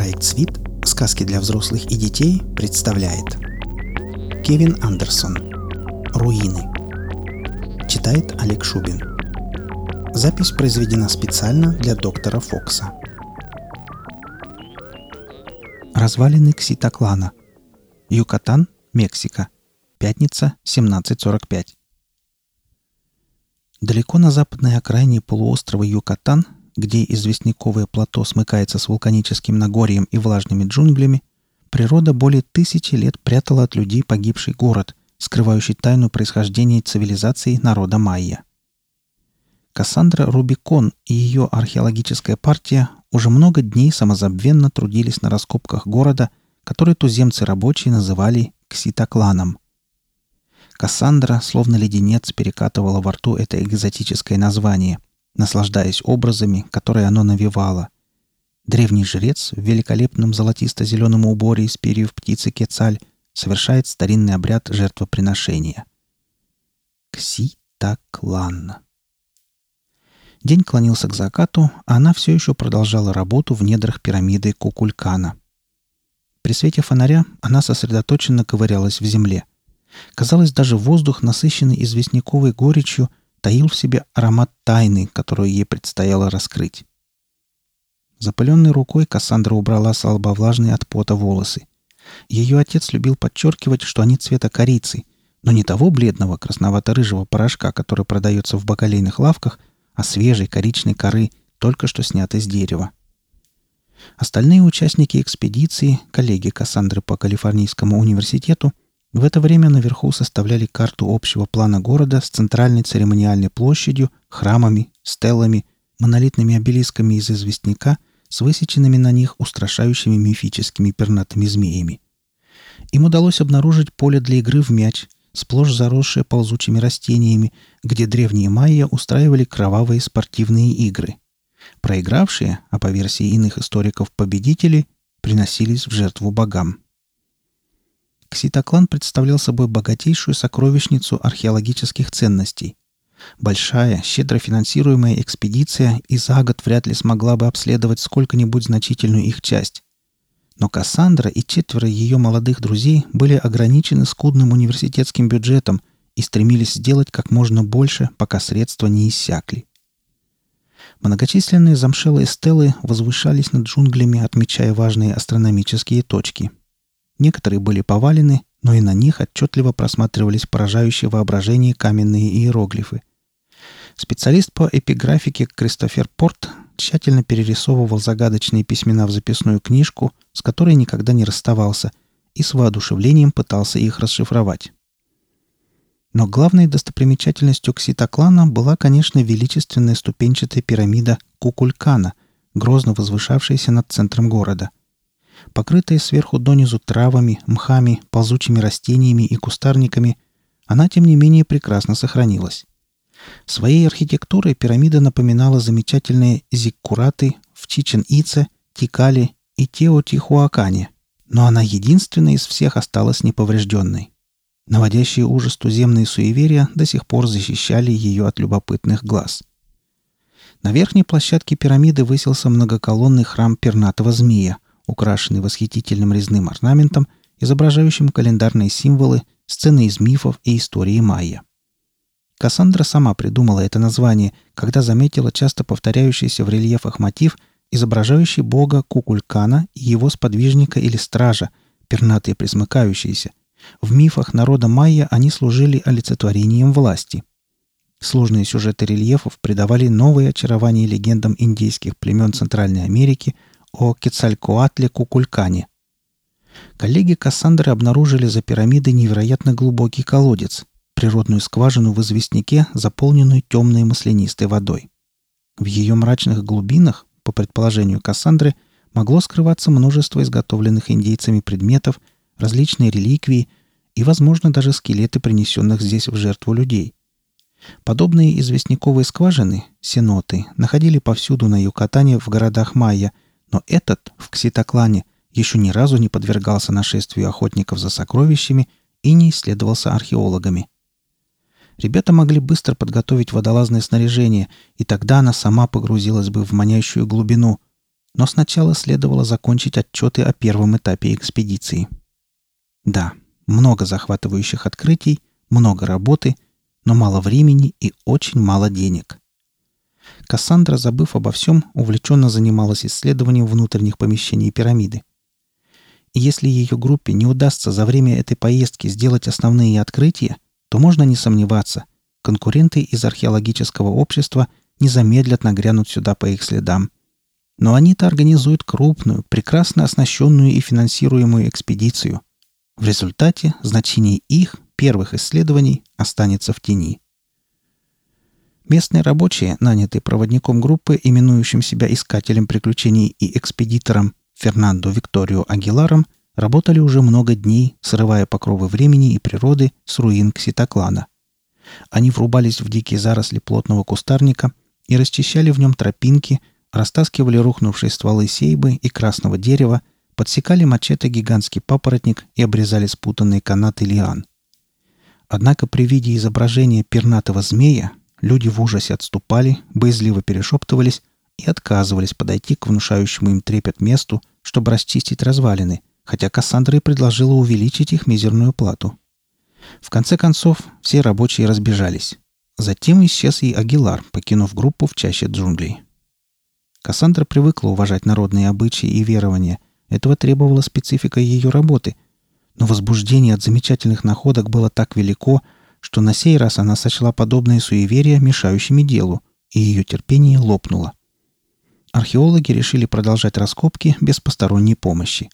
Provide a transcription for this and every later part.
Проект «Свит. Сказки для взрослых и детей» представляет Кевин Андерсон «Руины» Читает Олег Шубин. Запись произведена специально для доктора Фокса. Развалины Кситоклана. Юкатан, Мексика. Пятница, 17.45 Далеко на западной окраине полуострова Юкатан где известняковое плато смыкается с вулканическим Нагорьем и влажными джунглями, природа более тысячи лет прятала от людей погибший город, скрывающий тайну происхождения цивилизации народа майя. Кассандра Рубикон и ее археологическая партия уже много дней самозабвенно трудились на раскопках города, который туземцы рабочие называли Кситокланом. Кассандра, словно леденец, перекатывала во рту это экзотическое название – наслаждаясь образами, которые оно навевало. Древний жрец в великолепном золотисто-зеленом уборе из перьев птицы Кецаль совершает старинный обряд жертвоприношения. Кси-так-лан. День клонился к закату, а она все еще продолжала работу в недрах пирамиды Кукулькана. При свете фонаря она сосредоточенно ковырялась в земле. Казалось, даже воздух, насыщенный известняковой горечью, таил в себе аромат тайны, которую ей предстояло раскрыть. Запыленной рукой Кассандра убрала с лба влажные от пота волосы. Ее отец любил подчеркивать, что они цвета корицы, но не того бледного красновато-рыжего порошка, который продается в бакалейных лавках, а свежей коричной коры, только что снятой с дерева. Остальные участники экспедиции, коллеги Кассандры по Калифорнийскому университету, в это время наверху составляли карту общего плана города с центральной церемониальной площадью, храмами, стеллами, монолитными обелисками из известняка с высеченными на них устрашающими мифическими пернатыми змеями. Им удалось обнаружить поле для игры в мяч, сплошь заросшее ползучими растениями, где древние майя устраивали кровавые спортивные игры. Проигравшие, а по версии иных историков победители, приносились в жертву богам. Кситоклан представлял собой богатейшую сокровищницу археологических ценностей. Большая, щедро финансируемая экспедиция и за год вряд ли смогла бы обследовать сколько-нибудь значительную их часть. Но Кассандра и четверо ее молодых друзей были ограничены скудным университетским бюджетом и стремились сделать как можно больше, пока средства не иссякли. Многочисленные замшелые стелы возвышались над джунглями, отмечая важные астрономические точки – Некоторые были повалены, но и на них отчетливо просматривались поражающие воображение каменные иероглифы. Специалист по эпиграфике Кристофер Порт тщательно перерисовывал загадочные письмена в записную книжку, с которой никогда не расставался, и с воодушевлением пытался их расшифровать. Но главной достопримечательностью Кситоклана была, конечно, величественная ступенчатая пирамида Кукулькана, грозно возвышавшаяся над центром города – Покрытая сверху донизу травами, мхами, ползучими растениями и кустарниками, она, тем не менее, прекрасно сохранилась. Своей архитектурой пирамида напоминала замечательные зиккураты в Чичен-Ице, Тикале и Теотихуакане, но она единственная из всех осталась неповрежденной. Наводящие ужас туземные суеверия до сих пор защищали ее от любопытных глаз. На верхней площадке пирамиды высился многоколонный храм пернатого змея – украшенный восхитительным резным орнаментом, изображающим календарные символы, сцены из мифов и истории майя. Кассандра сама придумала это название, когда заметила часто повторяющийся в рельефах мотив, изображающий бога Кукулькана и его сподвижника или стража, пернатые присмыкающиеся. В мифах народа майя они служили олицетворением власти. Сложные сюжеты рельефов придавали новые очарования легендам индейских племен Центральной Америки – о Кецалькоатле Кукулькане. Коллеги Кассандры обнаружили за пирамидой невероятно глубокий колодец, природную скважину в известняке, заполненную темной маслянистой водой. В ее мрачных глубинах, по предположению Кассандры, могло скрываться множество изготовленных индейцами предметов, различные реликвии и, возможно, даже скелеты принесенных здесь в жертву людей. Подобные известняковые скважины, сеноты, находили повсюду на Юкатане в городах Майя – но этот в Кситоклане еще ни разу не подвергался нашествию охотников за сокровищами и не исследовался археологами. Ребята могли быстро подготовить водолазное снаряжение, и тогда она сама погрузилась бы в манящую глубину. Но сначала следовало закончить отчеты о первом этапе экспедиции. Да, много захватывающих открытий, много работы, но мало времени и очень мало денег. Кассандра, забыв обо всем, увлеченно занималась исследованием внутренних помещений пирамиды. И если ее группе не удастся за время этой поездки сделать основные открытия, то можно не сомневаться, конкуренты из археологического общества не замедлят нагрянуть сюда по их следам. Но они-то организуют крупную, прекрасно оснащенную и финансируемую экспедицию. В результате значение их, первых исследований, останется в тени. Местные рабочие, нанятые проводником группы, именующим себя искателем приключений и экспедитором Фернандо Викторио Агиларом, работали уже много дней, срывая покровы времени и природы с руин Кситоклана. Они врубались в дикие заросли плотного кустарника и расчищали в нем тропинки, растаскивали рухнувшие стволы сейбы и красного дерева, подсекали мачете гигантский папоротник и обрезали спутанные канаты лиан. Однако при виде изображения пернатого змея люди в ужасе отступали, боязливо перешептывались и отказывались подойти к внушающему им трепет месту, чтобы расчистить развалины, хотя Кассандра и предложила увеличить их мизерную плату. В конце концов, все рабочие разбежались. Затем исчез и Агилар, покинув группу в чаще джунглей. Кассандра привыкла уважать народные обычаи и верования. Этого требовала специфика ее работы. Но возбуждение от замечательных находок было так велико, что на сей раз она сочла подобные суеверия мешающими делу, и ее терпение лопнуло. Археологи решили продолжать раскопки без посторонней помощи.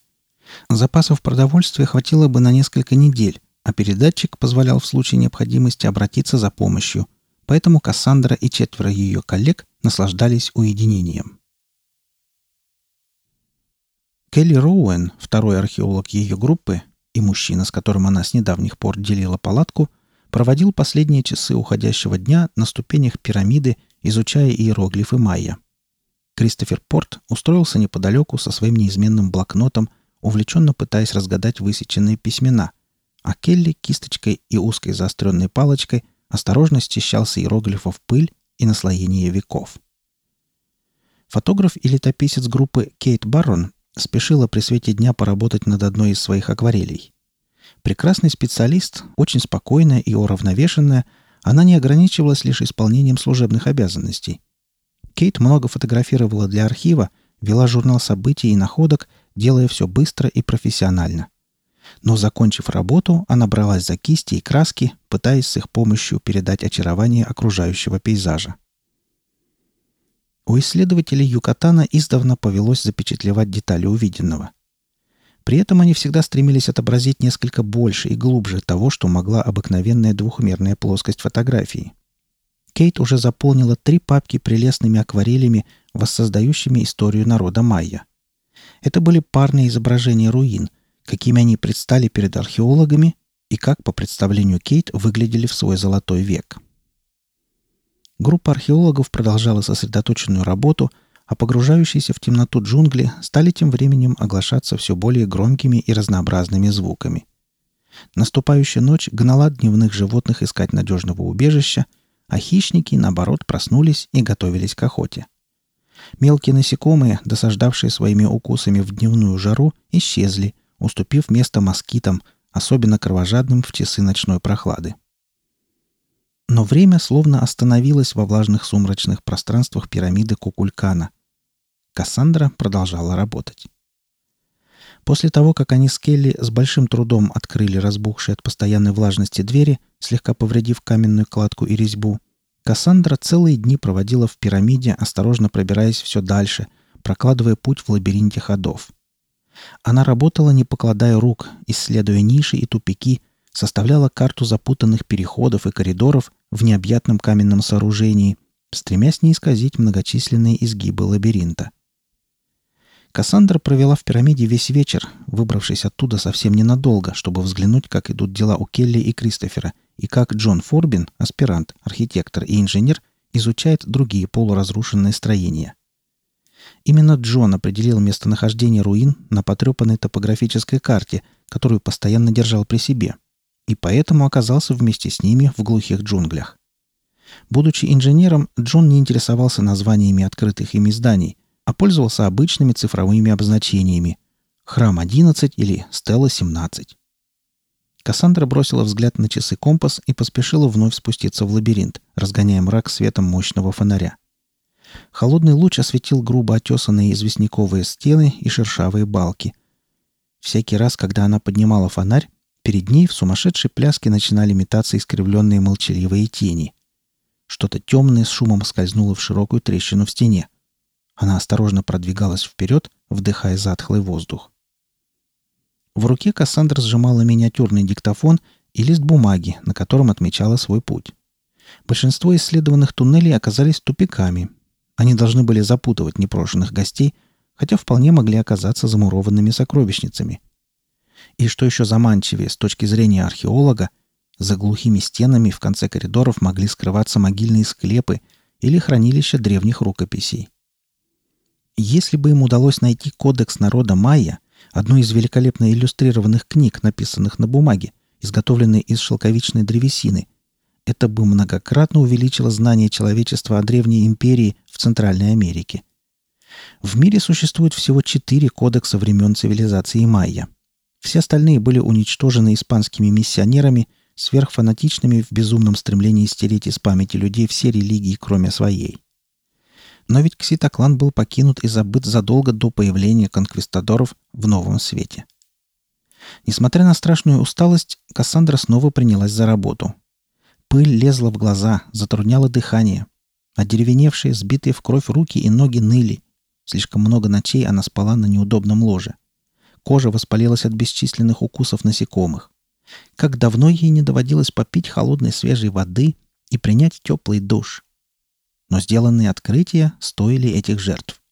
Запасов продовольствия хватило бы на несколько недель, а передатчик позволял в случае необходимости обратиться за помощью, поэтому Кассандра и четверо ее коллег наслаждались уединением. Келли Роуэн, второй археолог ее группы и мужчина, с которым она с недавних пор делила палатку, проводил последние часы уходящего дня на ступенях пирамиды, изучая иероглифы майя. Кристофер Порт устроился неподалеку со своим неизменным блокнотом, увлеченно пытаясь разгадать высеченные письмена, а Келли кисточкой и узкой заостренной палочкой осторожно счищал с иероглифов пыль и наслоение веков. Фотограф и летописец группы Кейт Баррон спешила при свете дня поработать над одной из своих акварелей. Прекрасный специалист, очень спокойная и уравновешенная, она не ограничивалась лишь исполнением служебных обязанностей. Кейт много фотографировала для архива, вела журнал событий и находок, делая все быстро и профессионально. Но, закончив работу, она бралась за кисти и краски, пытаясь с их помощью передать очарование окружающего пейзажа. У исследователей Юкатана издавна повелось запечатлевать детали увиденного. При этом они всегда стремились отобразить несколько больше и глубже того, что могла обыкновенная двухмерная плоскость фотографии. Кейт уже заполнила три папки прелестными акварелями, воссоздающими историю народа майя. Это были парные изображения руин, какими они предстали перед археологами и как, по представлению Кейт, выглядели в свой золотой век. Группа археологов продолжала сосредоточенную работу, а погружающиеся в темноту джунгли стали тем временем оглашаться все более громкими и разнообразными звуками. Наступающая ночь гнала дневных животных искать надежного убежища, а хищники, наоборот, проснулись и готовились к охоте. Мелкие насекомые, досаждавшие своими укусами в дневную жару, исчезли – уступив место москитам, особенно кровожадным в часы ночной прохлады. Но время словно остановилось во влажных сумрачных пространствах пирамиды Кукулькана. Кассандра продолжала работать. После того, как они с Келли с большим трудом открыли разбухшие от постоянной влажности двери, слегка повредив каменную кладку и резьбу, Кассандра целые дни проводила в пирамиде, осторожно пробираясь все дальше, прокладывая путь в лабиринте ходов. Она работала, не покладая рук, исследуя ниши и тупики, составляла карту запутанных переходов и коридоров в необъятном каменном сооружении, стремясь не исказить многочисленные изгибы лабиринта. Кассандра провела в пирамиде весь вечер, выбравшись оттуда совсем ненадолго, чтобы взглянуть, как идут дела у Келли и Кристофера, и как Джон Форбин, аспирант, архитектор и инженер, изучает другие полуразрушенные строения – Именно Джон определил местонахождение руин на потрепанной топографической карте, которую постоянно держал при себе, и поэтому оказался вместе с ними в глухих джунглях. Будучи инженером, Джон не интересовался названиями открытых ими зданий, а пользовался обычными цифровыми обозначениями «Храм 11» или «Стелла 17». Кассандра бросила взгляд на часы компас и поспешила вновь спуститься в лабиринт, разгоняя мрак светом мощного фонаря. Холодный луч осветил грубо отесанные известняковые стены и шершавые балки. Всякий раз, когда она поднимала фонарь, перед ней в сумасшедшей пляске начинали метаться искривленные молчаливые тени. Что-то темное с шумом скользнуло в широкую трещину в стене. Она осторожно продвигалась вперед, вдыхая затхлый воздух. В руке Кассандра сжимала миниатюрный диктофон и лист бумаги, на котором отмечала свой путь. Большинство исследованных туннелей оказались тупиками. Они должны были запутывать непрошенных гостей, хотя вполне могли оказаться замурованными сокровищницами. И что еще заманчивее с точки зрения археолога, за глухими стенами в конце коридоров могли скрываться могильные склепы или хранилища древних рукописей. Если бы им удалось найти кодекс народа майя, одну из великолепно иллюстрированных книг, написанных на бумаге, изготовленной из шелковичной древесины. Это бы многократно увеличило знание человечества о древней империи в Центральной Америке. В мире существует всего четыре кодекса времен цивилизации майя. Все остальные были уничтожены испанскими миссионерами, сверхфанатичными в безумном стремлении стереть из памяти людей все религии, кроме своей. Но ведь Кситоклан был покинут и забыт задолго до появления конквистадоров в новом свете. Несмотря на страшную усталость, Кассандра снова принялась за работу. Пыль лезла в глаза, затрудняла дыхание. Одеревеневшие, сбитые в кровь руки и ноги ныли. Слишком много ночей она спала на неудобном ложе. Кожа воспалилась от бесчисленных укусов насекомых. Как давно ей не доводилось попить холодной свежей воды и принять теплый душ. Но сделанные открытия стоили этих жертв.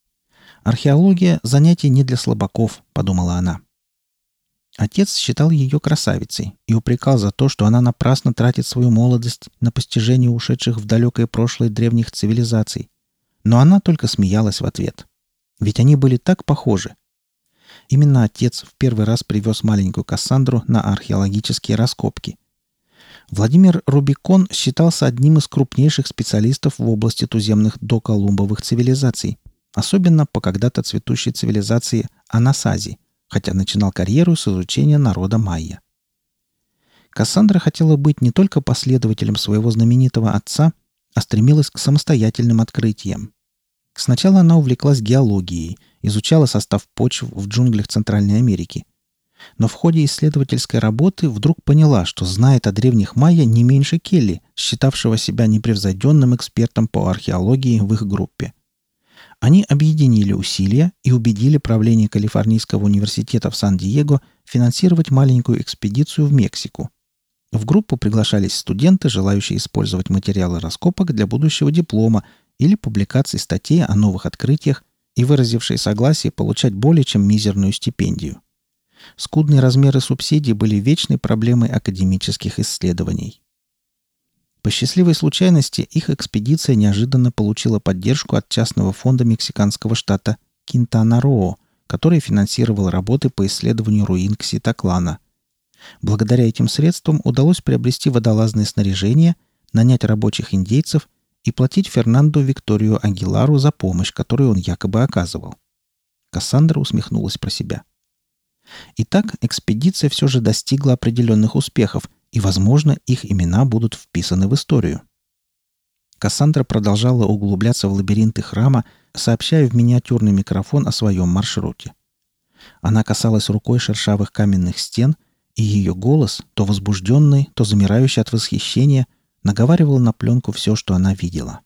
«Археология – занятие не для слабаков», – подумала она. Отец считал ее красавицей и упрекал за то, что она напрасно тратит свою молодость на постижение ушедших в далекое прошлое древних цивилизаций. Но она только смеялась в ответ. Ведь они были так похожи. Именно отец в первый раз привез маленькую Кассандру на археологические раскопки. Владимир Рубикон считался одним из крупнейших специалистов в области туземных доколумбовых цивилизаций, особенно по когда-то цветущей цивилизации Анасази, хотя начинал карьеру с изучения народа майя. Кассандра хотела быть не только последователем своего знаменитого отца, а стремилась к самостоятельным открытиям. Сначала она увлеклась геологией, изучала состав почв в джунглях Центральной Америки – но в ходе исследовательской работы вдруг поняла, что знает о древних майя не меньше Келли, считавшего себя непревзойденным экспертом по археологии в их группе. Они объединили усилия и убедили правление Калифорнийского университета в Сан-Диего финансировать маленькую экспедицию в Мексику. В группу приглашались студенты, желающие использовать материалы раскопок для будущего диплома или публикации статей о новых открытиях и выразившие согласие получать более чем мизерную стипендию. Скудные размеры субсидий были вечной проблемой академических исследований. По счастливой случайности их экспедиция неожиданно получила поддержку от частного фонда мексиканского штата Кинтана-Роо, который финансировал работы по исследованию руин Кситоклана. Благодаря этим средствам удалось приобрести водолазное снаряжение, нанять рабочих индейцев и платить Фернандо Викторию Агилару за помощь, которую он якобы оказывал. Кассандра усмехнулась про себя. — Итак, экспедиция все же достигла определенных успехов, и, возможно, их имена будут вписаны в историю. Кассандра продолжала углубляться в лабиринты храма, сообщая в миниатюрный микрофон о своем маршруте. Она касалась рукой шершавых каменных стен, и ее голос, то возбужденный, то замирающий от восхищения, наговаривал на пленку все, что она видела.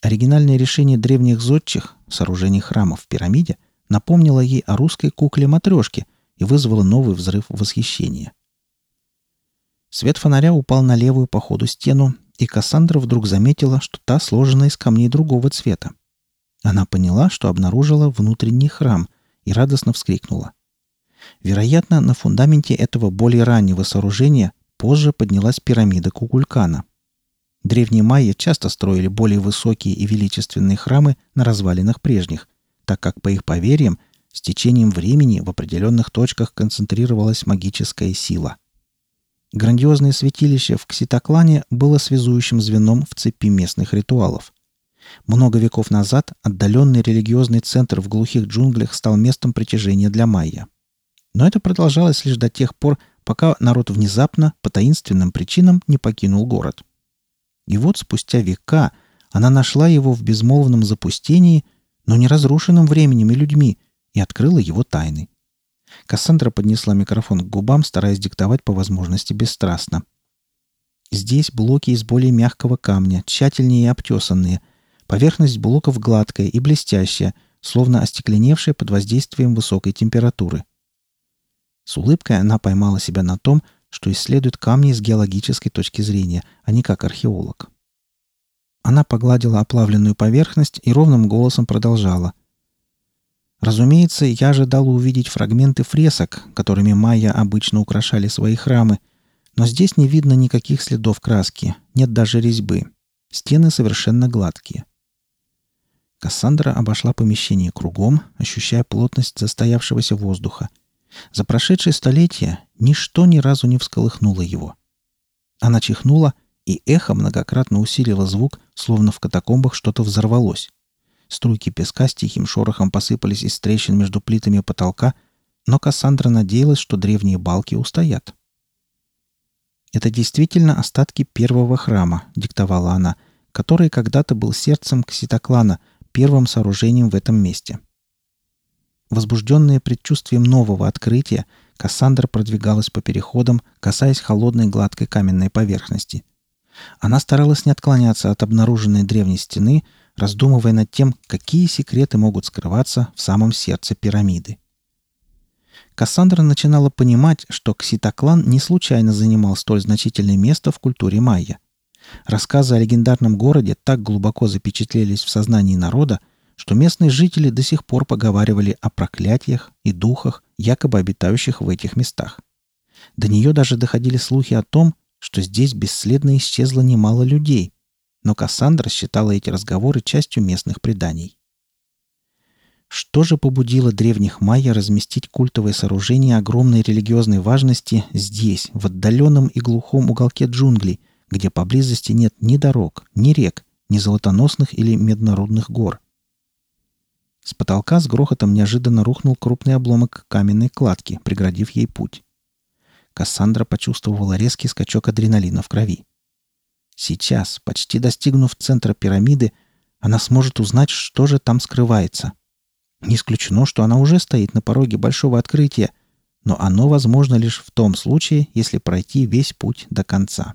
Оригинальное решение древних зодчих, сооружений храма в пирамиде – напомнила ей о русской кукле-матрешке и вызвала новый взрыв восхищения. Свет фонаря упал на левую по ходу стену, и Кассандра вдруг заметила, что та сложена из камней другого цвета. Она поняла, что обнаружила внутренний храм, и радостно вскрикнула. Вероятно, на фундаменте этого более раннего сооружения позже поднялась пирамида Кукулькана. Древние майя часто строили более высокие и величественные храмы на развалинах прежних, так как, по их поверьям, с течением времени в определенных точках концентрировалась магическая сила. Грандиозное святилище в Кситоклане было связующим звеном в цепи местных ритуалов. Много веков назад отдаленный религиозный центр в глухих джунглях стал местом притяжения для майя. Но это продолжалось лишь до тех пор, пока народ внезапно, по таинственным причинам, не покинул город. И вот спустя века она нашла его в безмолвном запустении, но не разрушенном временем и людьми, и открыла его тайны. Кассандра поднесла микрофон к губам, стараясь диктовать по возможности бесстрастно. Здесь блоки из более мягкого камня, тщательнее и обтесанные. Поверхность блоков гладкая и блестящая, словно остекленевшая под воздействием высокой температуры. С улыбкой она поймала себя на том, что исследует камни с геологической точки зрения, а не как археолог. Она погладила оплавленную поверхность и ровным голосом продолжала. Разумеется, я ожидала увидеть фрагменты фресок, которыми майя обычно украшали свои храмы, но здесь не видно никаких следов краски, нет даже резьбы. Стены совершенно гладкие. Кассандра обошла помещение кругом, ощущая плотность застоявшегося воздуха. За прошедшие столетия ничто ни разу не всколыхнуло его. Она чихнула, и эхо многократно усилило звук, словно в катакомбах что-то взорвалось. Струйки песка с тихим шорохом посыпались из трещин между плитами потолка, но Кассандра надеялась, что древние балки устоят. «Это действительно остатки первого храма», — диктовала она, который когда-то был сердцем Кситоклана, первым сооружением в этом месте. Возбужденная предчувствием нового открытия, Кассандра продвигалась по переходам, касаясь холодной гладкой каменной поверхности. Она старалась не отклоняться от обнаруженной древней стены, раздумывая над тем, какие секреты могут скрываться в самом сердце пирамиды. Кассандра начинала понимать, что Кситоклан не случайно занимал столь значительное место в культуре майя. Рассказы о легендарном городе так глубоко запечатлелись в сознании народа, что местные жители до сих пор поговаривали о проклятиях и духах, якобы обитающих в этих местах. До нее даже доходили слухи о том, что здесь бесследно исчезло немало людей, но Кассандра считала эти разговоры частью местных преданий. Что же побудило древних майя разместить культовое сооружение огромной религиозной важности здесь, в отдаленном и глухом уголке джунглей, где поблизости нет ни дорог, ни рек, ни золотоносных или меднорудных гор? С потолка с грохотом неожиданно рухнул крупный обломок каменной кладки, преградив ей путь. Кассандра почувствовала резкий скачок адреналина в крови. Сейчас, почти достигнув центра пирамиды, она сможет узнать, что же там скрывается. Не исключено, что она уже стоит на пороге большого открытия, но оно возможно лишь в том случае, если пройти весь путь до конца.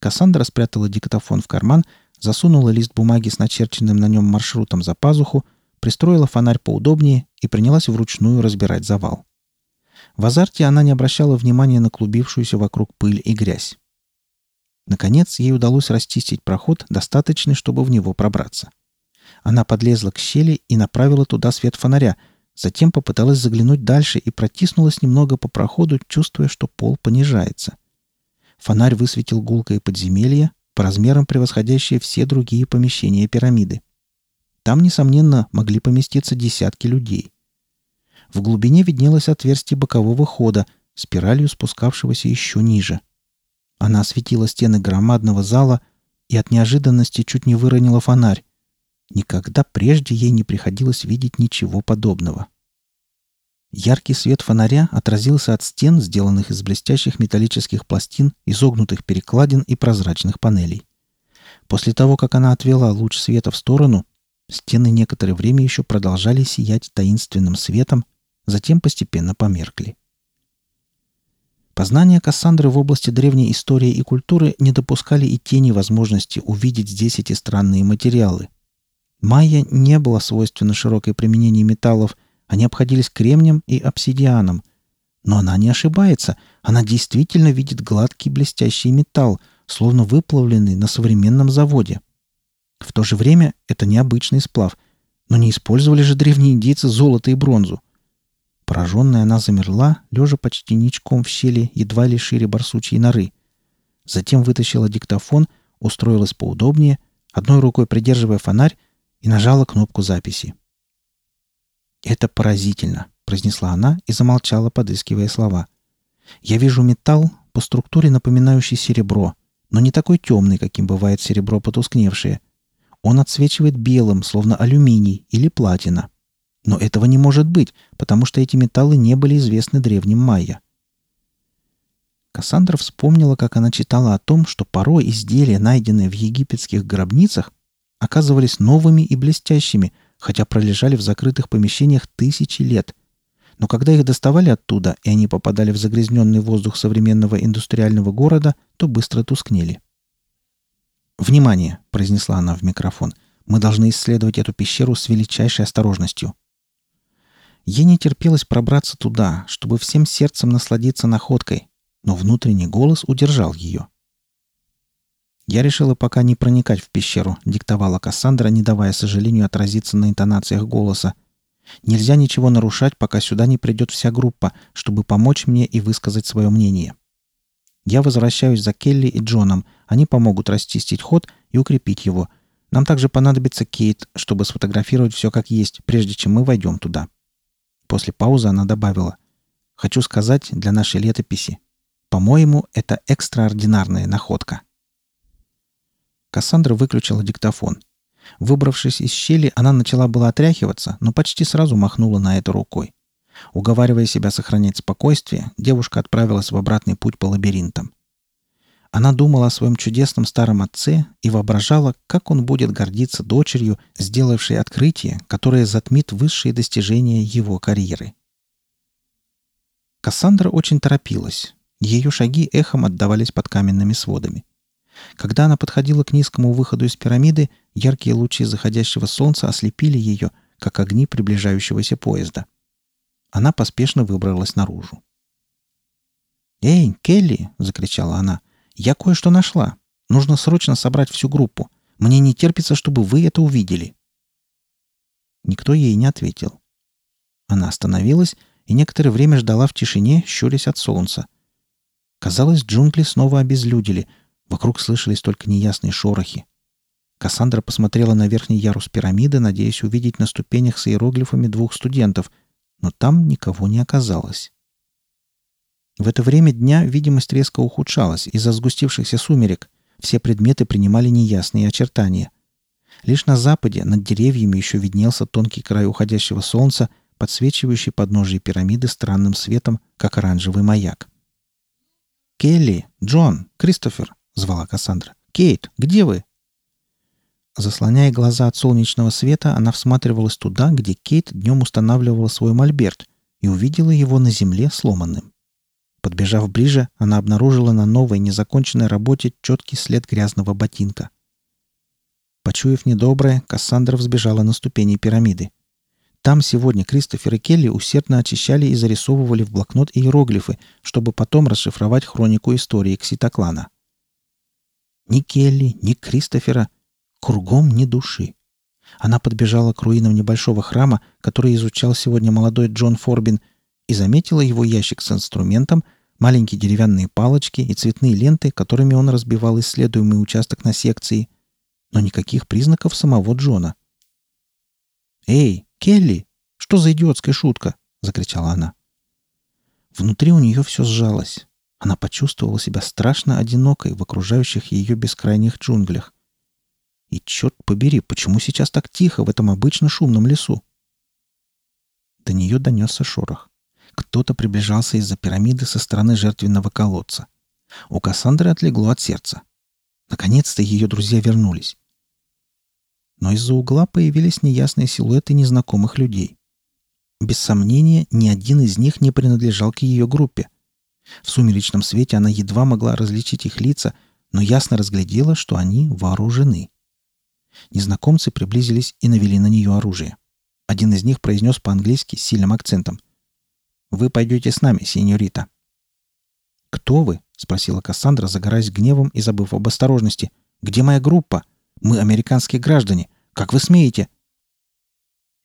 Кассандра спрятала диктофон в карман, засунула лист бумаги с начерченным на нем маршрутом за пазуху, пристроила фонарь поудобнее и принялась вручную разбирать завал. В азарте она не обращала внимания на клубившуюся вокруг пыль и грязь. Наконец, ей удалось расчистить проход, достаточный, чтобы в него пробраться. Она подлезла к щели и направила туда свет фонаря, затем попыталась заглянуть дальше и протиснулась немного по проходу, чувствуя, что пол понижается. Фонарь высветил гулкое подземелье, по размерам превосходящее все другие помещения пирамиды. Там, несомненно, могли поместиться десятки людей. В глубине виднелось отверстие бокового хода, спиралью спускавшегося еще ниже. Она осветила стены громадного зала и от неожиданности чуть не выронила фонарь. Никогда прежде ей не приходилось видеть ничего подобного. Яркий свет фонаря отразился от стен, сделанных из блестящих металлических пластин, изогнутых перекладин и прозрачных панелей. После того, как она отвела луч света в сторону, стены некоторое время еще продолжали сиять таинственным светом, затем постепенно померкли. Познания Кассандры в области древней истории и культуры не допускали и тени возможности увидеть здесь эти странные материалы. Майя не было свойственно широкое применение металлов, они обходились кремнием и обсидианом. Но она не ошибается, она действительно видит гладкий блестящий металл, словно выплавленный на современном заводе. В то же время это необычный сплав, но не использовали же древние индейцы золото и бронзу. Пораженная она замерла, лежа почти ничком в щели, едва ли шире барсучьей норы. Затем вытащила диктофон, устроилась поудобнее, одной рукой придерживая фонарь, и нажала кнопку записи. «Это поразительно», — произнесла она и замолчала, подыскивая слова. «Я вижу металл, по структуре напоминающий серебро, но не такой темный, каким бывает серебро потускневшее. Он отсвечивает белым, словно алюминий или платина. Но этого не может быть, потому что эти металлы не были известны древним майя. Кассандра вспомнила, как она читала о том, что порой изделия, найденные в египетских гробницах, оказывались новыми и блестящими, хотя пролежали в закрытых помещениях тысячи лет. Но когда их доставали оттуда, и они попадали в загрязненный воздух современного индустриального города, то быстро тускнели. «Внимание!» — произнесла она в микрофон. «Мы должны исследовать эту пещеру с величайшей осторожностью». Ей не терпелось пробраться туда, чтобы всем сердцем насладиться находкой, но внутренний голос удержал ее. «Я решила пока не проникать в пещеру», — диктовала Кассандра, не давая сожалению отразиться на интонациях голоса. «Нельзя ничего нарушать, пока сюда не придет вся группа, чтобы помочь мне и высказать свое мнение. Я возвращаюсь за Келли и Джоном. Они помогут расчистить ход и укрепить его. Нам также понадобится Кейт, чтобы сфотографировать все как есть, прежде чем мы войдем туда». После паузы она добавила. «Хочу сказать для нашей летописи. По-моему, это экстраординарная находка». Кассандра выключила диктофон. Выбравшись из щели, она начала было отряхиваться, но почти сразу махнула на это рукой. Уговаривая себя сохранять спокойствие, девушка отправилась в обратный путь по лабиринтам. Она думала о своем чудесном старом отце и воображала, как он будет гордиться дочерью, сделавшей открытие, которое затмит высшие достижения его карьеры. Кассандра очень торопилась. Ее шаги эхом отдавались под каменными сводами. Когда она подходила к низкому выходу из пирамиды, яркие лучи заходящего солнца ослепили ее, как огни приближающегося поезда. Она поспешно выбралась наружу. «Эй, Келли!» — закричала она. «Я кое-что нашла. Нужно срочно собрать всю группу. Мне не терпится, чтобы вы это увидели». Никто ей не ответил. Она остановилась и некоторое время ждала в тишине, щурясь от солнца. Казалось, джунгли снова обезлюдили. Вокруг слышались только неясные шорохи. Кассандра посмотрела на верхний ярус пирамиды, надеясь увидеть на ступенях с иероглифами двух студентов, но там никого не оказалось. В это время дня видимость резко ухудшалась из-за сгустившихся сумерек. Все предметы принимали неясные очертания. Лишь на западе, над деревьями, еще виднелся тонкий край уходящего солнца, подсвечивающий подножие пирамиды странным светом, как оранжевый маяк. «Келли! Джон! Кристофер!» — звала Кассандра. «Кейт! Где вы?» Заслоняя глаза от солнечного света, она всматривалась туда, где Кейт днем устанавливала свой мольберт, и увидела его на земле сломанным. Подбежав ближе, она обнаружила на новой незаконченной работе четкий след грязного ботинка. Почуяв недоброе, Кассандра взбежала на ступени пирамиды. Там сегодня Кристофер и Келли усердно очищали и зарисовывали в блокнот иероглифы, чтобы потом расшифровать хронику истории Кситоклана. Ни Келли, ни Кристофера, кругом ни души. Она подбежала к руинам небольшого храма, который изучал сегодня молодой Джон Форбин, и заметила его ящик с инструментом, маленькие деревянные палочки и цветные ленты, которыми он разбивал исследуемый участок на секции, но никаких признаков самого Джона. «Эй, Келли, что за идиотская шутка?» — закричала она. Внутри у нее все сжалось. Она почувствовала себя страшно одинокой в окружающих ее бескрайних джунглях. И черт побери, почему сейчас так тихо в этом обычно шумном лесу? До нее донесся шорох. Кто-то приближался из-за пирамиды со стороны жертвенного колодца. У Кассандры отлегло от сердца. Наконец-то ее друзья вернулись. Но из-за угла появились неясные силуэты незнакомых людей. Без сомнения, ни один из них не принадлежал к ее группе. В сумеречном свете она едва могла различить их лица, но ясно разглядела, что они вооружены. Незнакомцы приблизились и навели на нее оружие. Один из них произнес по-английски с сильным акцентом. Вы пойдете с нами, сеньорита». «Кто вы?» — спросила Кассандра, загораясь гневом и забыв об осторожности. «Где моя группа? Мы американские граждане. Как вы смеете?»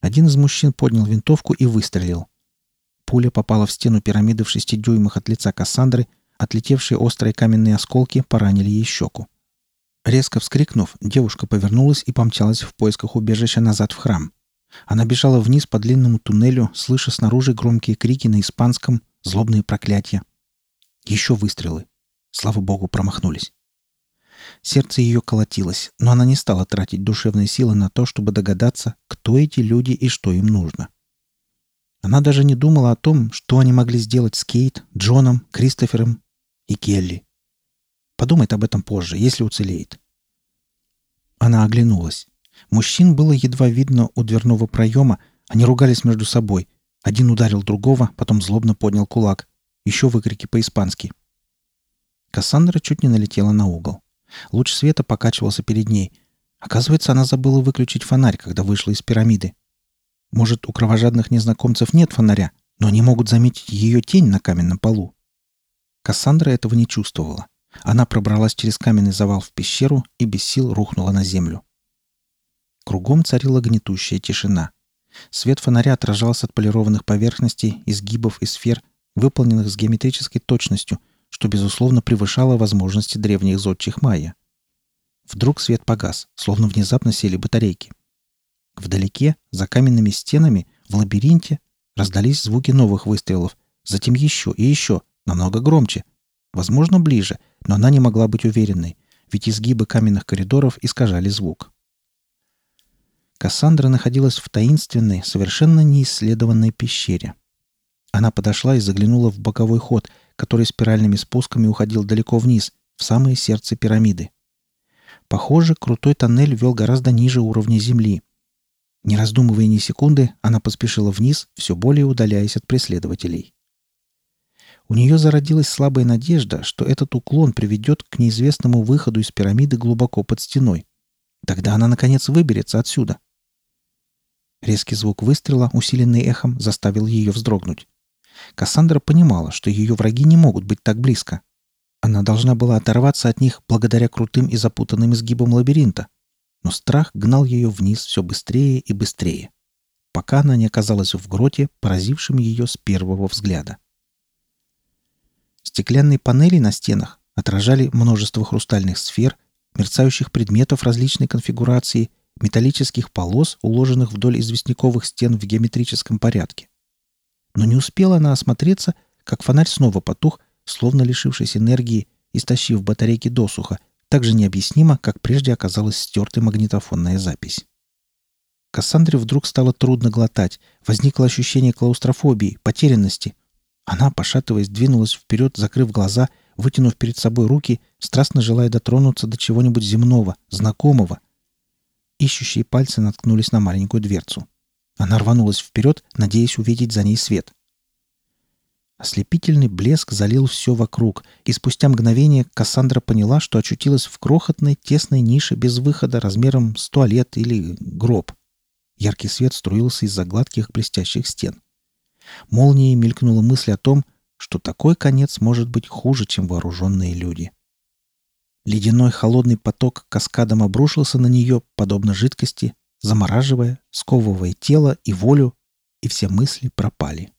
Один из мужчин поднял винтовку и выстрелил. Пуля попала в стену пирамиды в шести дюймах от лица Кассандры, отлетевшие острые каменные осколки поранили ей щеку. Резко вскрикнув, девушка повернулась и помчалась в поисках убежища назад в храм. Она бежала вниз по длинному туннелю, слыша снаружи громкие крики на испанском, злобные проклятия. Еще выстрелы. Слава богу, промахнулись. Сердце ее колотилось, но она не стала тратить душевные силы на то, чтобы догадаться, кто эти люди и что им нужно. Она даже не думала о том, что они могли сделать с Кейт, Джоном, Кристофером и Келли. Подумает об этом позже, если уцелеет. Она оглянулась. Мужчин было едва видно у дверного проема, они ругались между собой. Один ударил другого, потом злобно поднял кулак. Еще выкрики по-испански. Кассандра чуть не налетела на угол. Луч света покачивался перед ней. Оказывается, она забыла выключить фонарь, когда вышла из пирамиды. Может, у кровожадных незнакомцев нет фонаря, но они могут заметить ее тень на каменном полу. Кассандра этого не чувствовала. Она пробралась через каменный завал в пещеру и без сил рухнула на землю. Кругом царила гнетущая тишина. Свет фонаря отражался от полированных поверхностей, изгибов и сфер, выполненных с геометрической точностью, что, безусловно, превышало возможности древних зодчих майя. Вдруг свет погас, словно внезапно сели батарейки. Вдалеке, за каменными стенами, в лабиринте, раздались звуки новых выстрелов, затем еще и еще, намного громче. Возможно, ближе, но она не могла быть уверенной, ведь изгибы каменных коридоров искажали звук. Кассандра находилась в таинственной, совершенно неисследованной пещере. Она подошла и заглянула в боковой ход, который спиральными спусками уходил далеко вниз, в самое сердце пирамиды. Похоже, крутой тоннель вел гораздо ниже уровня земли. Не раздумывая ни секунды, она поспешила вниз, все более удаляясь от преследователей. У нее зародилась слабая надежда, что этот уклон приведет к неизвестному выходу из пирамиды глубоко под стеной. Тогда она, наконец, выберется отсюда. Резкий звук выстрела, усиленный эхом, заставил ее вздрогнуть. Кассандра понимала, что ее враги не могут быть так близко. Она должна была оторваться от них благодаря крутым и запутанным изгибам лабиринта. Но страх гнал ее вниз все быстрее и быстрее, пока она не оказалась в гроте, поразившем ее с первого взгляда. Стеклянные панели на стенах отражали множество хрустальных сфер, мерцающих предметов различной конфигурации – металлических полос, уложенных вдоль известняковых стен в геометрическом порядке. Но не успела она осмотреться, как фонарь снова потух, словно лишившись энергии, истощив батарейки досуха, так же необъяснимо, как прежде оказалась стертой магнитофонная запись. Кассандре вдруг стало трудно глотать, возникло ощущение клаустрофобии, потерянности. Она, пошатываясь, двинулась вперед, закрыв глаза, вытянув перед собой руки, страстно желая дотронуться до чего-нибудь земного, знакомого — Ищущие пальцы наткнулись на маленькую дверцу. Она рванулась вперед, надеясь увидеть за ней свет. Ослепительный блеск залил все вокруг, и спустя мгновение Кассандра поняла, что очутилась в крохотной, тесной нише без выхода размером с туалет или гроб. Яркий свет струился из-за гладких блестящих стен. Молнией мелькнула мысль о том, что такой конец может быть хуже, чем вооруженные люди. — Ледяной холодный поток каскадом обрушился на нее, подобно жидкости, замораживая, сковывая тело и волю, и все мысли пропали.